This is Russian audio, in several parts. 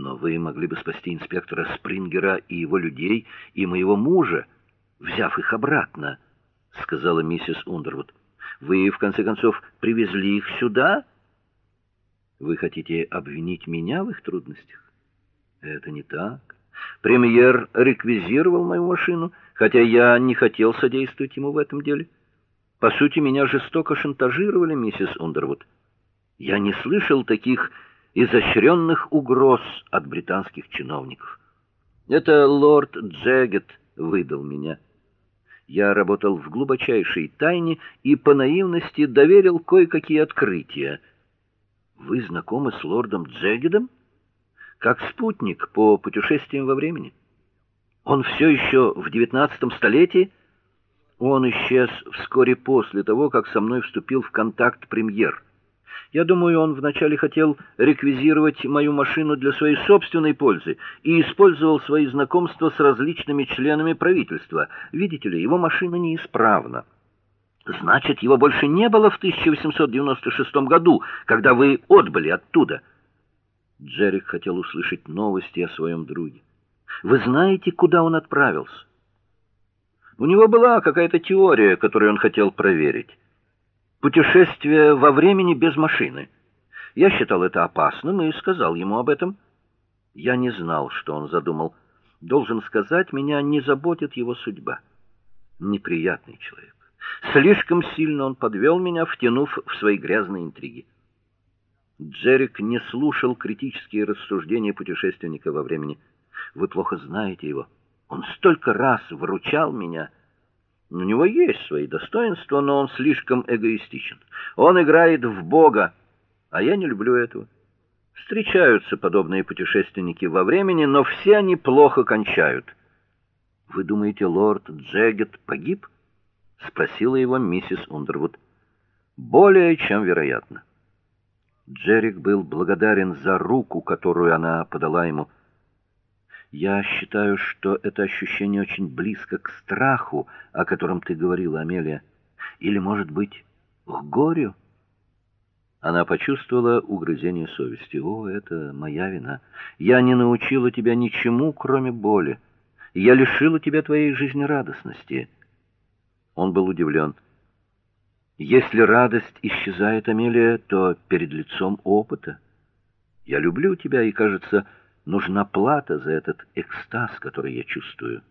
Но вы могли бы спасти инспектора Спрингера и его людей, и моего мужа, взяв их обратно, сказала миссис Ундервуд. Вы в конце концов привезли их сюда? Вы хотите обвинить меня в их трудностях? Это не так. Премьер реквизировал мою машину, хотя я не хотел содействовать ему в этом деле. По сути, меня жестоко шантажировали, миссис Ундервуд. Я не слышал таких изощренных угроз от британских чиновников. Это лорд Джегет выдал меня. Я работал в глубочайшей тайне и по наивности доверил кое-какие открытия. Вы знакомы с лордом Джегедом? Как спутник по путешествиям во времени. Он все еще в девятнадцатом столетии. Он исчез вскоре после того, как со мной вступил в контакт премьер. Я думаю, он вначале хотел реквизировать мою машину для своей собственной пользы и использовал свои знакомства с различными членами правительства. Видите ли, его машина неисправна. Значит, его больше не было в 1896 году, когда вы отбыли оттуда. Джерик хотел услышать новости о своем друге. Вы знаете, куда он отправился? У него была какая-то теория, которую он хотел проверить. Путешествие во времени без машины. Я считал это опасным и сказал ему об этом. Я не знал, что он задумал. Должен сказать, меня не заботит его судьба. Неприятный человек. Слишком сильно он подвел меня, втянув в свои грязные интриги. Джерик не слушал критические рассуждения путешественника во времени. Вы плохо знаете его. Он столько раз выручал меня. У него есть свои достоинства, но он слишком эгоистичен. Он играет в бога, а я не люблю этого. Встречаются подобные путешественники во времени, но все они плохо кончают. Вы думаете, лорд Джегет погиб? спросила его миссис Ундервуд. Более чем вероятно. Джерик был благодарен за руку, которую она подала ему. Я считаю, что это ощущение очень близко к страху, о котором ты говорила, Амелия, или, может быть, к горю. Она почувствовала угрызение совести. О, это моя вина. Я не научила тебя ничему, кроме боли. Я лишила тебя твоей жизнерадостности. Он был удивлен. Если радость исчезает, Амелия, то перед лицом опыта. Я люблю тебя, и, кажется, нужна плата за этот экстаз, который я чувствую.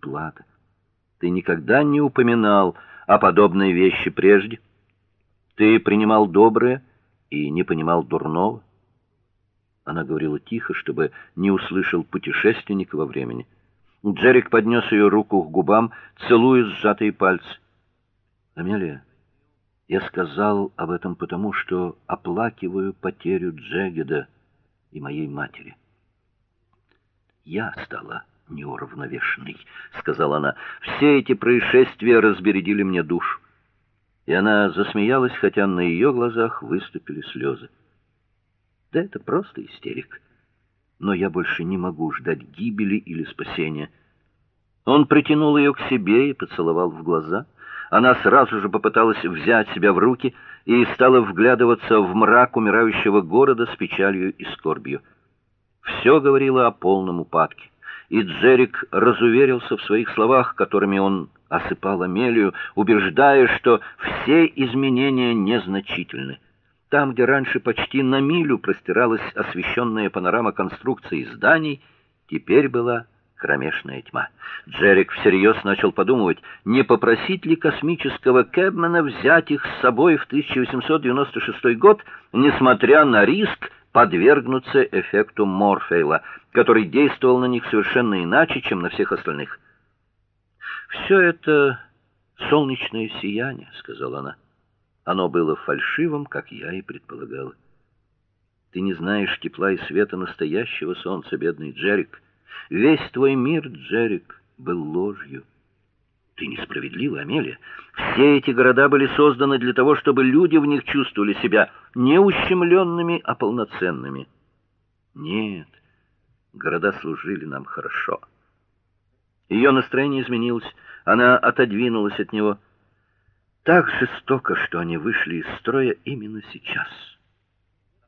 Плата. Ты никогда не упоминал о подобной вещи прежде. Ты принимал доброе и не понимал дурного. Она говорила тихо, чтобы не услышал путешественник во времени. Джерик поднес ее руку к губам, целуя сжатые пальцы. Амелия, я сказал об этом потому, что оплакиваю потерю Джегеда и моей матери. Я стала неуравновешенной, сказала она. Все эти происшествия разбередили мне душу. И она засмеялась, хотя на ее глазах выступили слезы. Да это просто истерик. Но я больше не могу ждать гибели или спасения. Он притянул ее к себе и поцеловал в глаза. Она сразу же попыталась взять себя в руки и стала вглядываться в мрак умирающего города с печалью и скорбью. Все говорило о полном упадке, и Джерик разуверился в своих словах, которыми он осыпал Амелию, убеждая, что все изменения незначительны. Там, где раньше почти на милю простиралась освещенная панорама конструкций зданий, теперь была кромешная тьма. Джерик всерьез начал подумывать, не попросить ли космического кэбмена взять их с собой в 1896 год, несмотря на риск подвергнуться эффекту Морфейла, который действовал на них совершенно иначе, чем на всех остальных. «Все это солнечное сияние, сказала она. Оно было фальшивым, как я и предполагала. Ты не знаешь тепла и света настоящего солнца, бедный Джерик. Весь твой мир, Джерик, был ложью. Ты несправедлива, Амелия. Все эти города были созданы для того, чтобы люди в них чувствовали себя не ущемленными, а полноценными. Нет. Города служили нам хорошо. Ее настроение изменилось. Она отодвинулась от него так жестоко, что они вышли из строя именно сейчас.